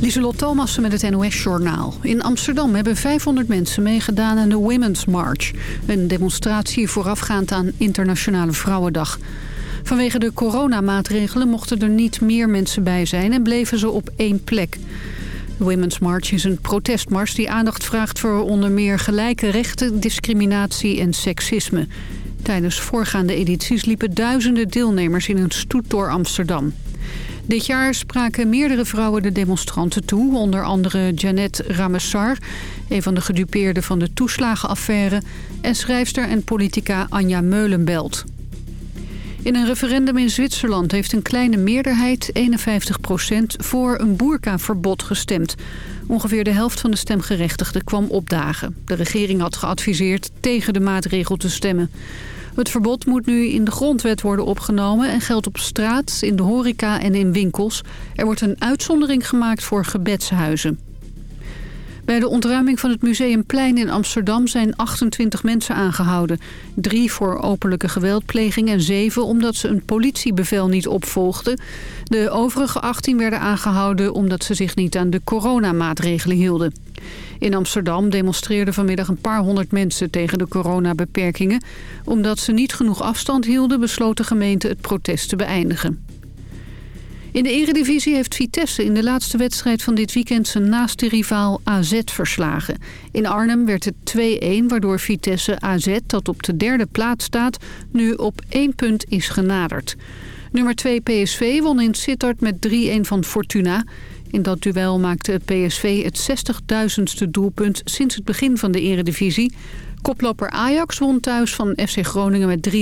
Lieselot Thomassen met het NOS-journaal. In Amsterdam hebben 500 mensen meegedaan aan de Women's March. Een demonstratie voorafgaand aan Internationale Vrouwendag. Vanwege de coronamaatregelen mochten er niet meer mensen bij zijn... en bleven ze op één plek. De Women's March is een protestmars die aandacht vraagt... voor onder meer gelijke rechten, discriminatie en seksisme. Tijdens voorgaande edities liepen duizenden deelnemers in een stoet door Amsterdam. Dit jaar spraken meerdere vrouwen de demonstranten toe. Onder andere Janet Ramessar, een van de gedupeerden van de toeslagenaffaire... en schrijfster en politica Anja Meulenbelt. In een referendum in Zwitserland heeft een kleine meerderheid, 51% voor een boerkaverbod gestemd. Ongeveer de helft van de stemgerechtigden kwam opdagen. De regering had geadviseerd tegen de maatregel te stemmen. Het verbod moet nu in de grondwet worden opgenomen en geldt op straat, in de horeca en in winkels. Er wordt een uitzondering gemaakt voor gebedshuizen. Bij de ontruiming van het Museumplein in Amsterdam zijn 28 mensen aangehouden. Drie voor openlijke geweldpleging en zeven omdat ze een politiebevel niet opvolgden. De overige 18 werden aangehouden omdat ze zich niet aan de coronamaatregelen hielden. In Amsterdam demonstreerden vanmiddag een paar honderd mensen tegen de coronabeperkingen. Omdat ze niet genoeg afstand hielden besloot de gemeente het protest te beëindigen. In de eredivisie heeft Vitesse in de laatste wedstrijd van dit weekend zijn naaste rivaal AZ verslagen. In Arnhem werd het 2-1 waardoor Vitesse AZ, dat op de derde plaats staat, nu op één punt is genaderd. Nummer 2 PSV won in Sittard met 3-1 van Fortuna. In dat duel maakte PSV het 60.000ste doelpunt sinds het begin van de eredivisie. Koploper Ajax won thuis van FC Groningen met 3-1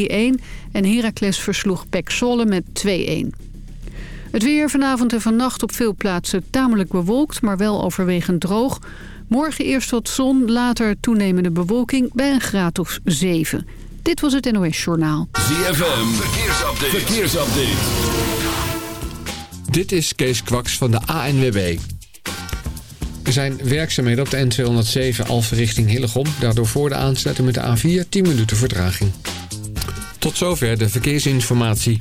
en Heracles versloeg Pek Zwolle met 2-1. Het weer vanavond en vannacht op veel plaatsen tamelijk bewolkt, maar wel overwegend droog. Morgen eerst wat zon, later toenemende bewolking bij een graad of 7. Dit was het NOS Journaal. ZFM, verkeersupdate. verkeersupdate. Dit is Kees Kwaks van de ANWB. Er zijn werkzaamheden op de N207 Alphen richting Hillegom. Daardoor voor de aansluiting met de A4 10 minuten vertraging. Tot zover de verkeersinformatie.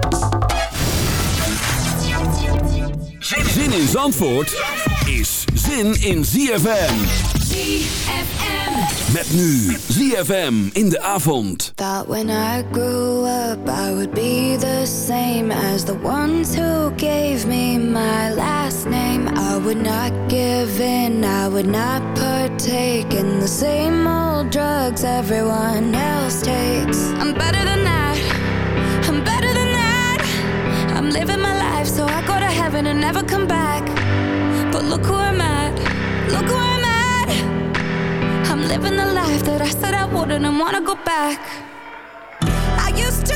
Zin in Zandvoort is zin in ZFM. ZFM. Met nu ZFM in de avond. Thought when I grew up I would be the same as the ones who gave me my last name. I would not give in, I would not partake in the same old drugs everyone else takes. I'm better than that. Heaven and never come back. But look who I'm at. Look who I'm at. I'm living the life that I said I wouldn't and wanna go back. I used to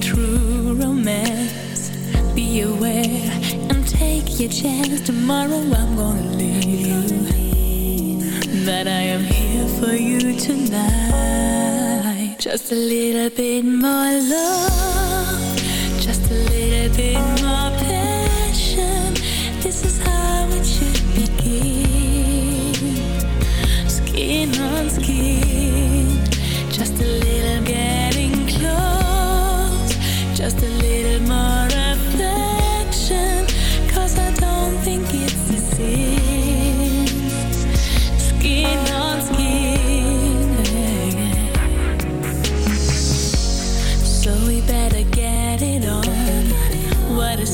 true romance. Be aware and take your chance. Tomorrow I'm gonna leave. you, That I am here for you tonight. Just a little bit more love. Just a little bit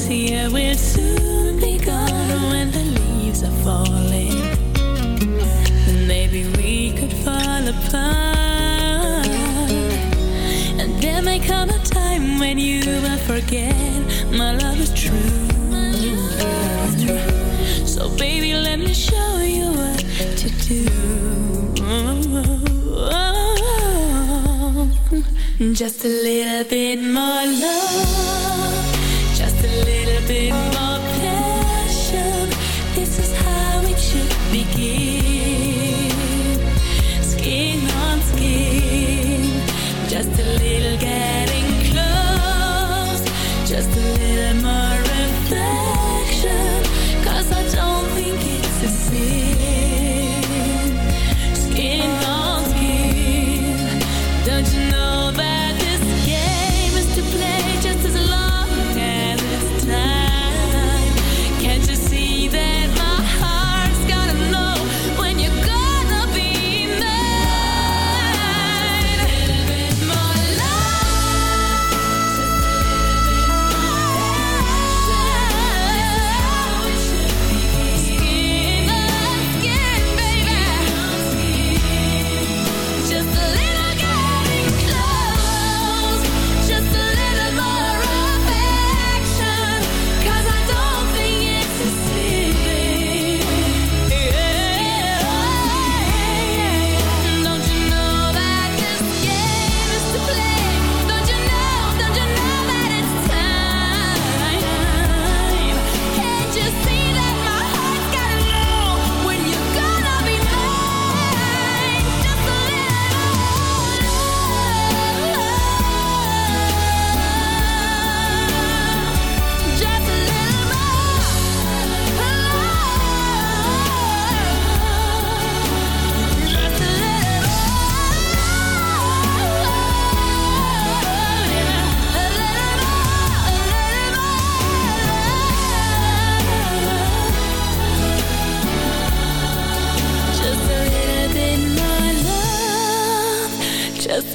we'll soon be gone when the leaves are falling. Then maybe we could fall apart. And there may come a time when you will forget my love is true. So baby, let me show you what to do. Just a little bit more love. Just a little been my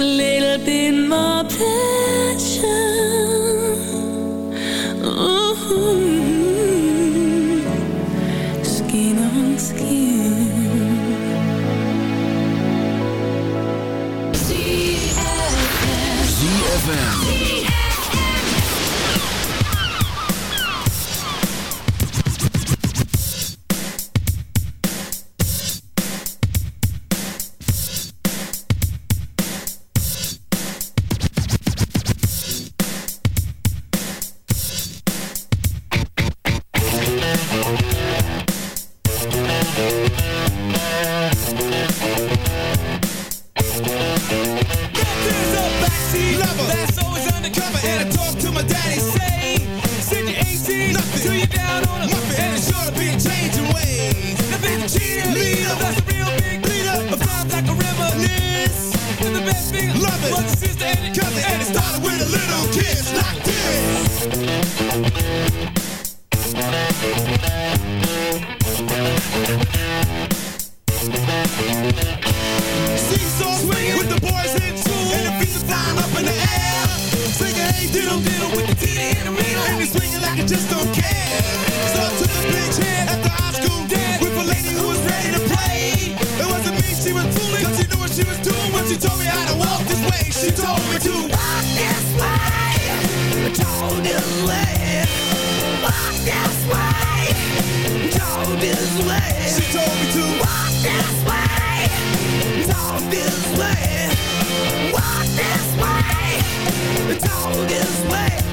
a little bit more passion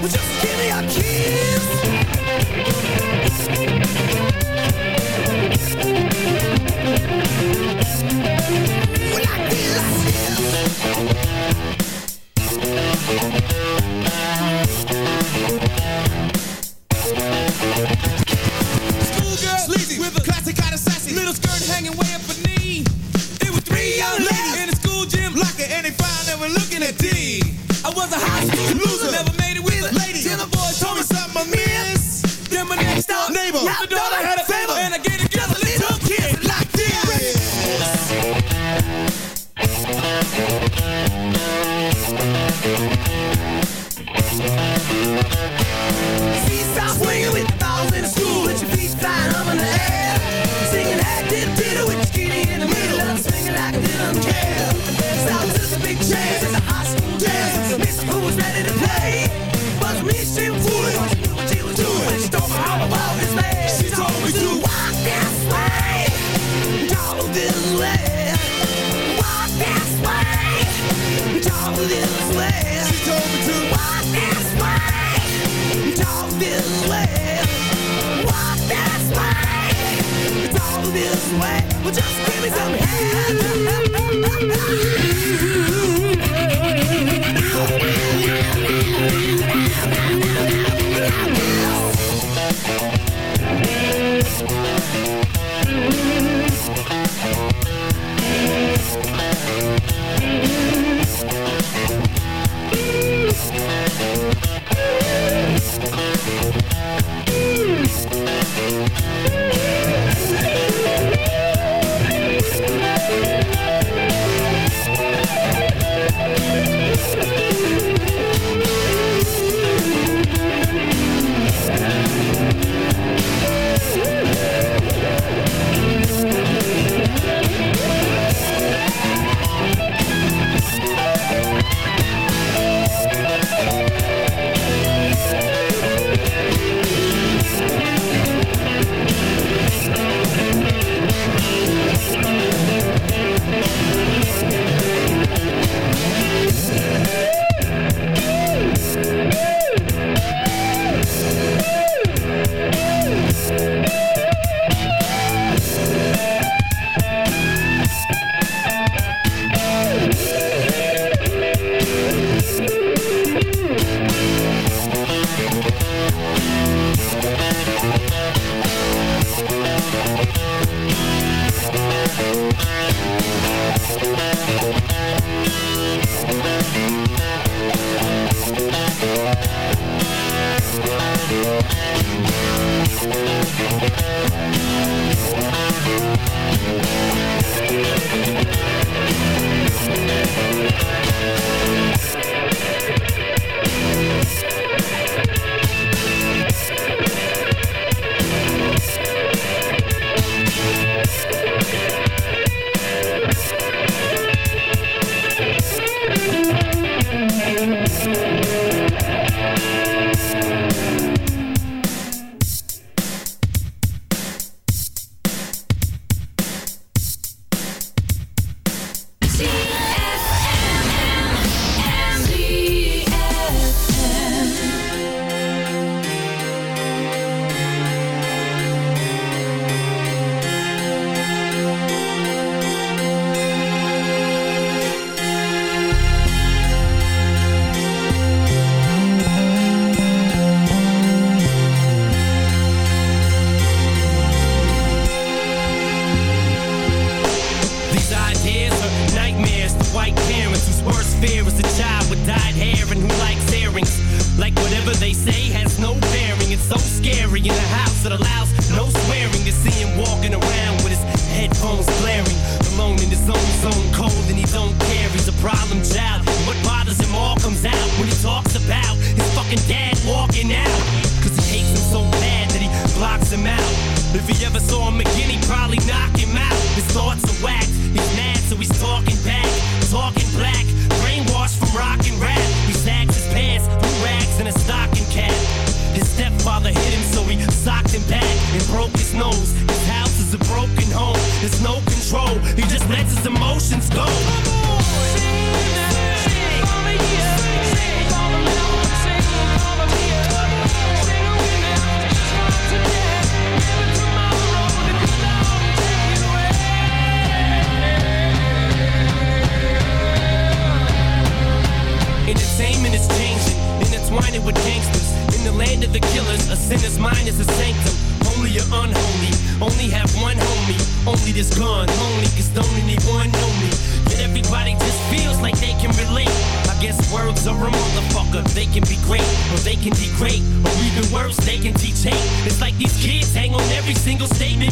Well, just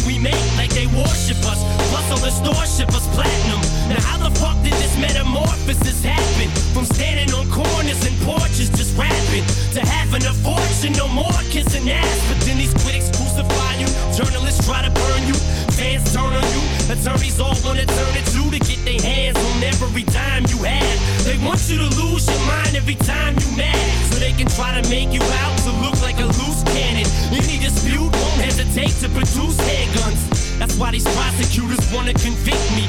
we make, like they worship us. Plus, all the store ship us platinum. Now, how the fuck did this metamorphosis happen? From standing on corners and porches just rapping to having a fortune, no more kissing ass. But then these critics crucify journalists try to burn you, fans turn on you, attorneys all wanna turn it to to get their hands on every dime you have. They want you to lose your mind every time you mad, so they can try to make you out to look like a loose cannon. Any dispute won't hesitate to produce handguns. That's why these prosecutors wanna convict me.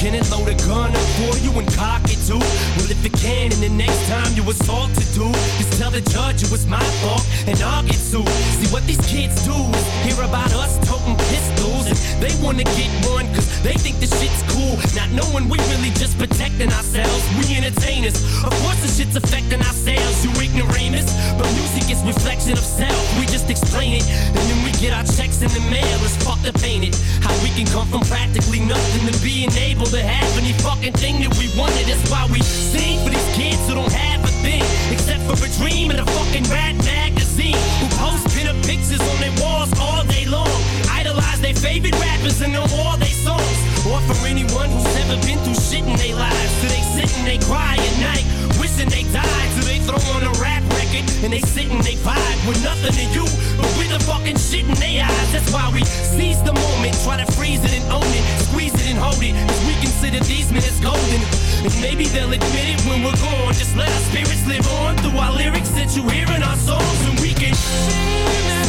can it load a gun up for you and cock it too? Well, if it can, and the next time you assault to do, just tell the judge it was my fault and I'll get sued. See what these kids do is hear about us toting pistols and they wanna get one cause they think the shit's cool. Not knowing we really just protecting ourselves. We entertainers. Of course the shit's affecting ourselves, you ignoramus. But music is reflection of self. We just explain it and then we get our checks in the mail. It's fucked up, ain't it? How we can come from practically nothing to being able to have any fucking thing that we wanted. That's why we we these minutes golden. And maybe they'll admit it when we're gone. Just let our spirits live on through our lyrics that you hear in our songs, and we can The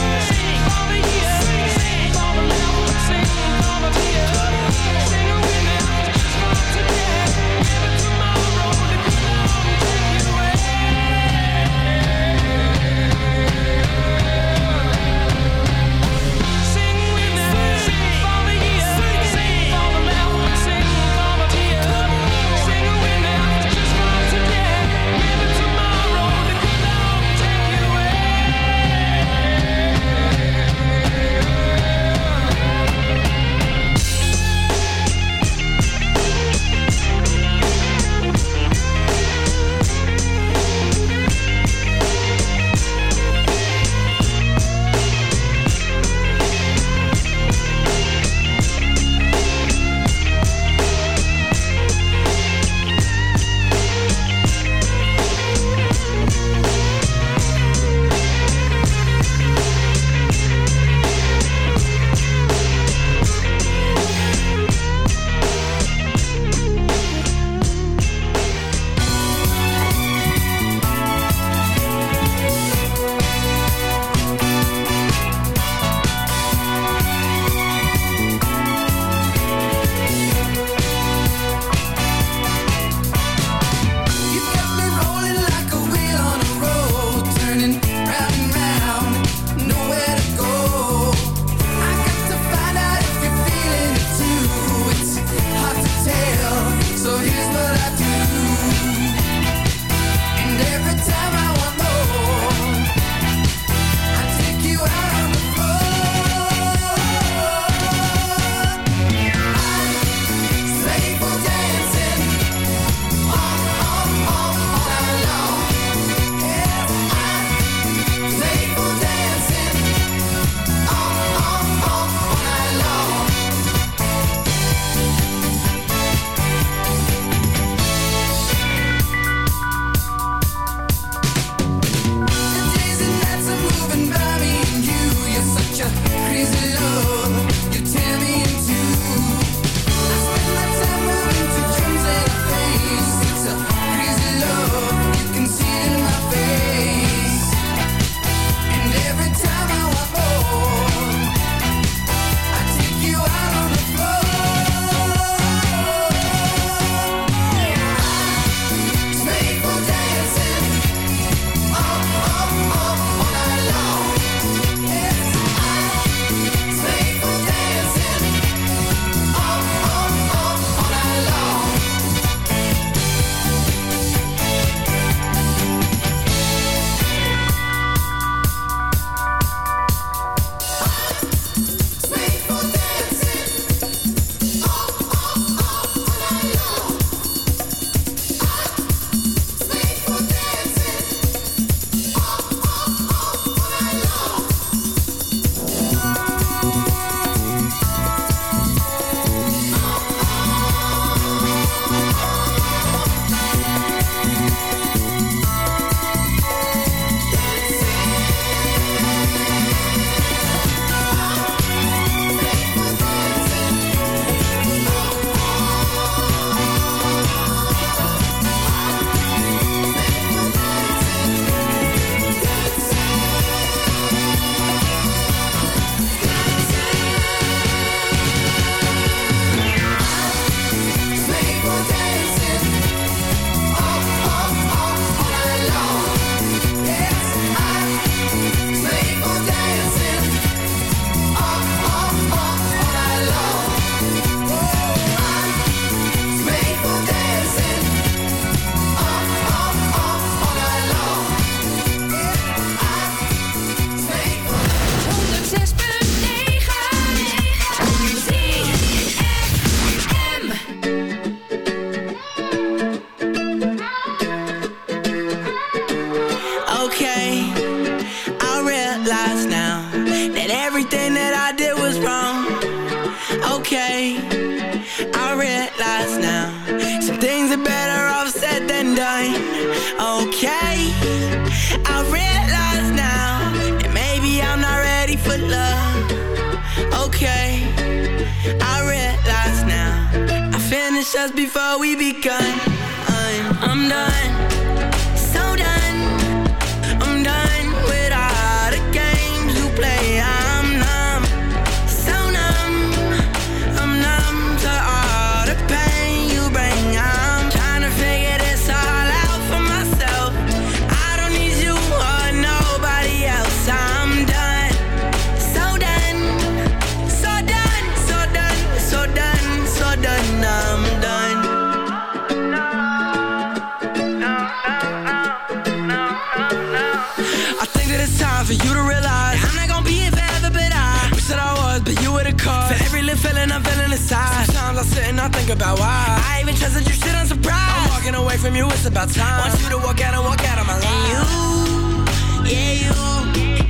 from you, it's about time. Want you to walk out and walk out of my life. Yeah, you.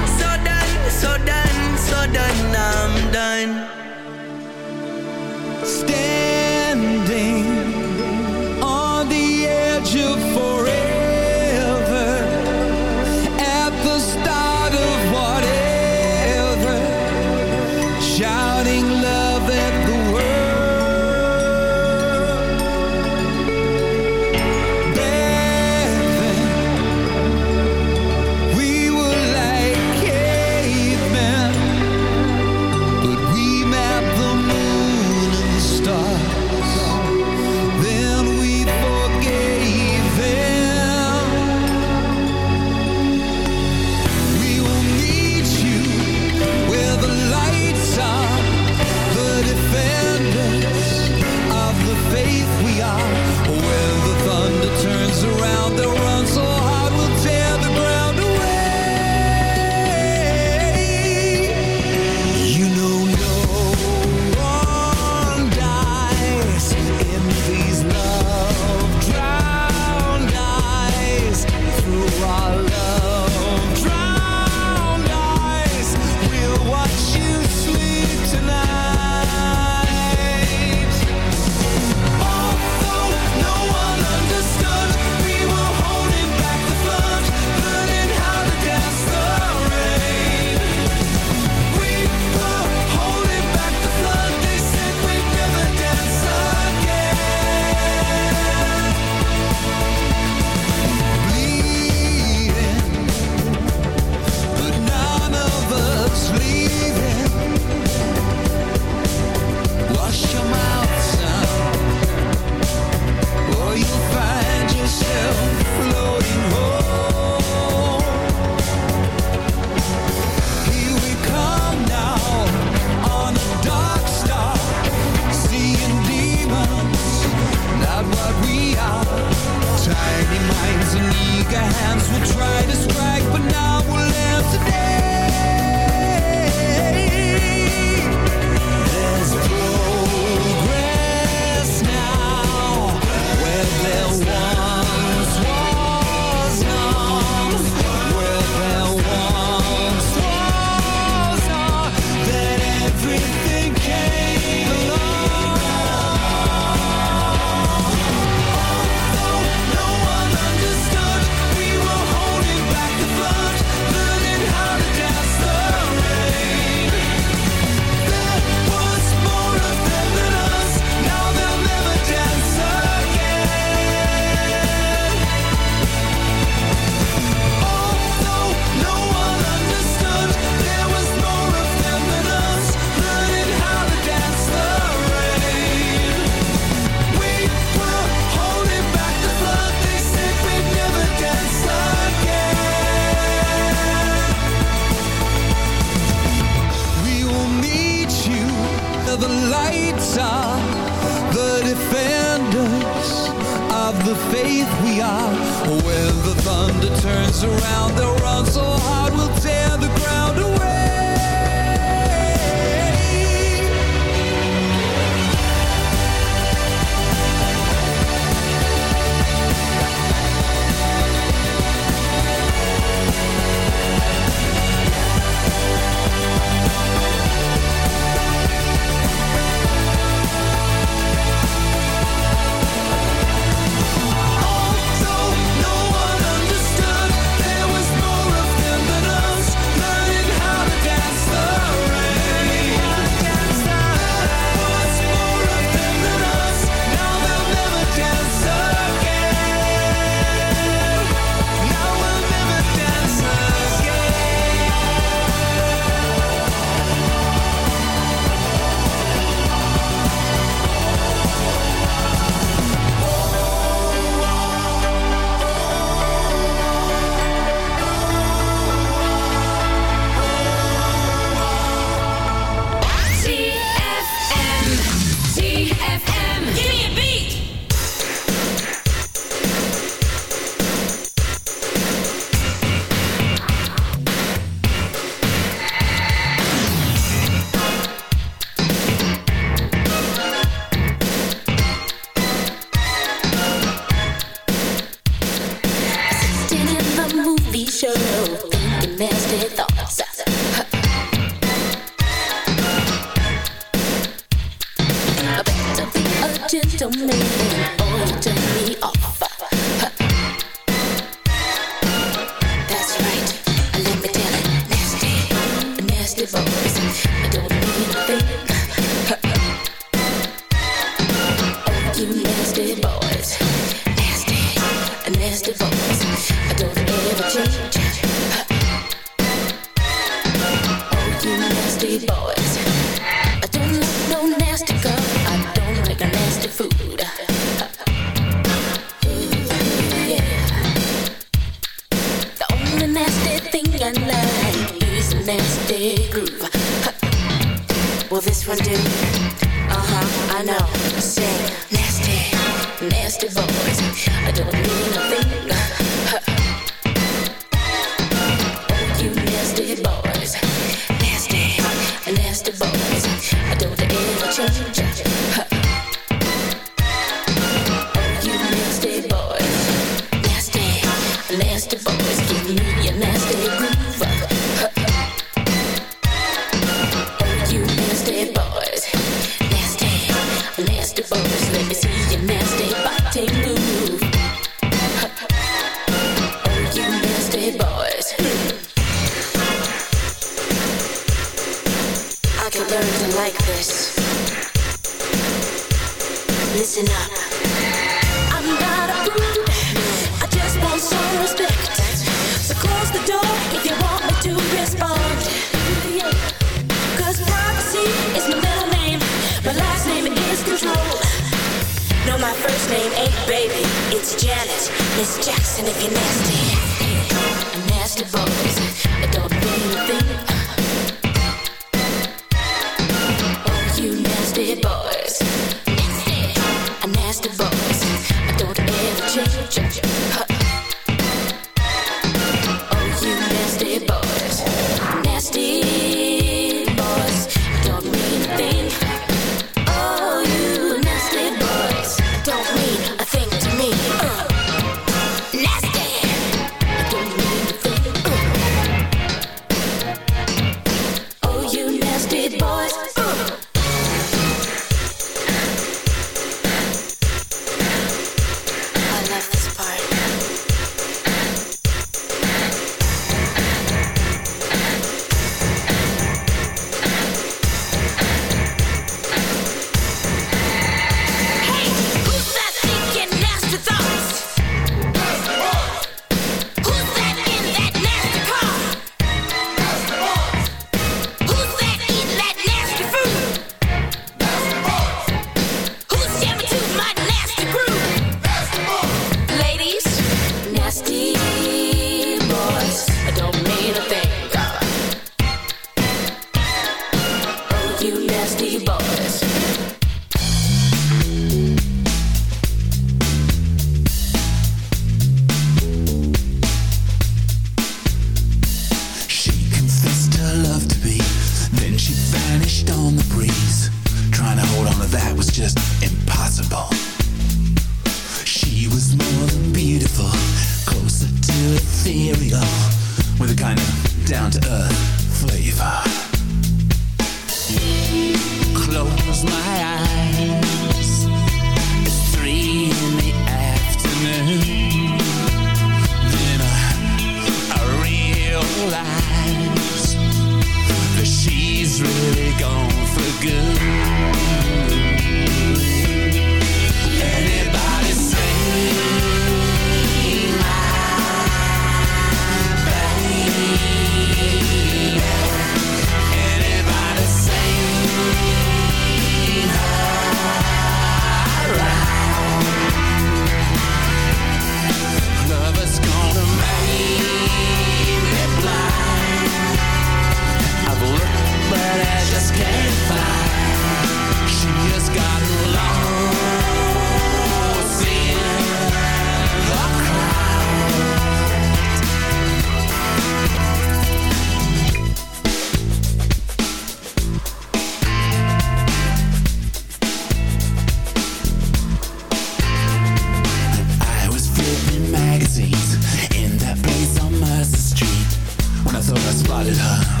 spotted her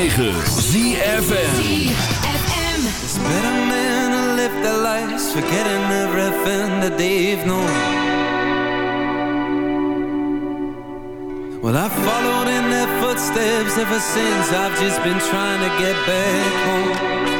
106.9 ZFN It's better men who live their lives Forgetting everything that they've known. Well, I've followed in their footsteps ever since. I've just been trying to get back home.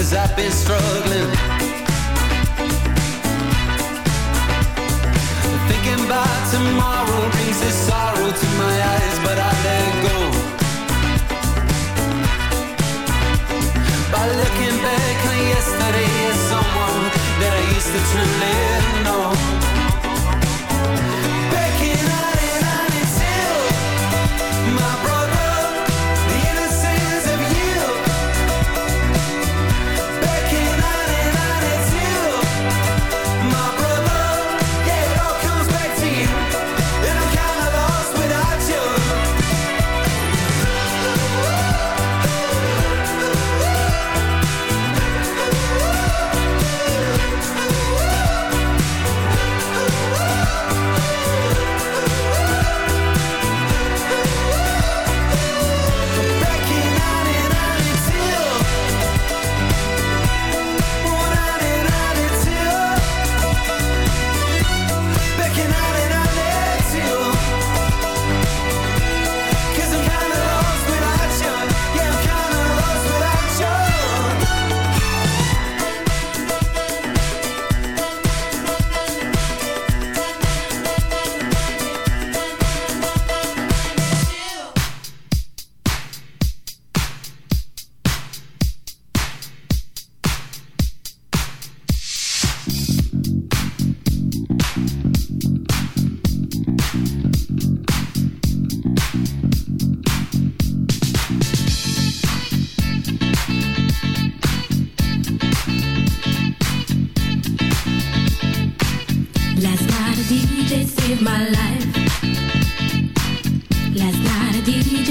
cause I've been struggling. Thinking about tomorrow brings this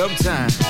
Dub time.